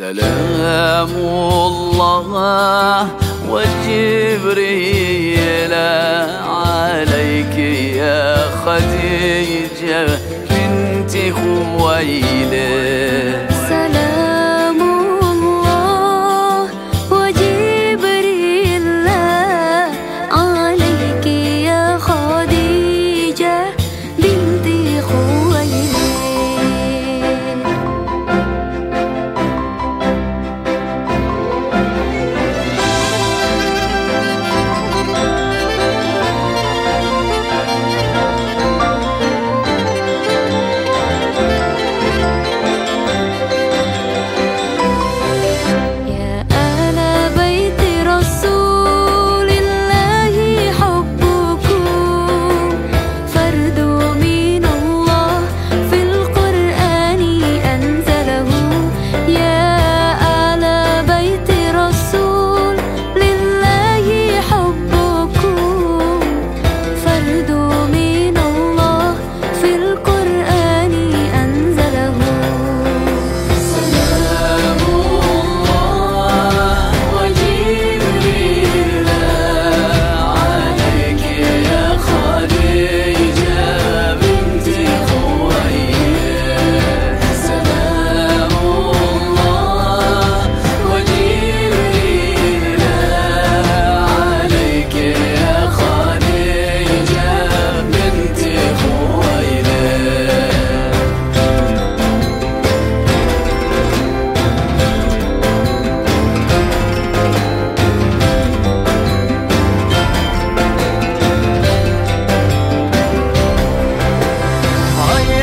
سلام الله وجبريل عليك يا خديجة بنت خويلد.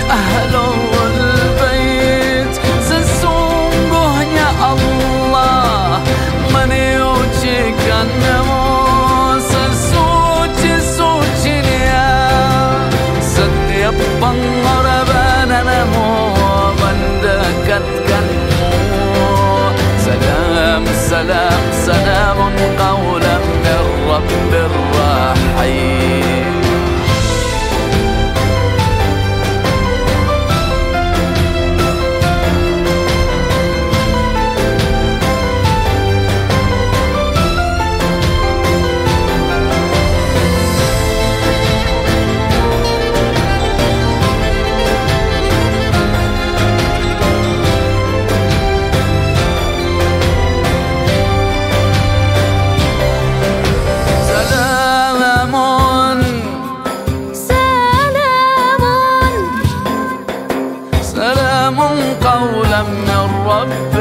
alone. سلام قولا من ربك.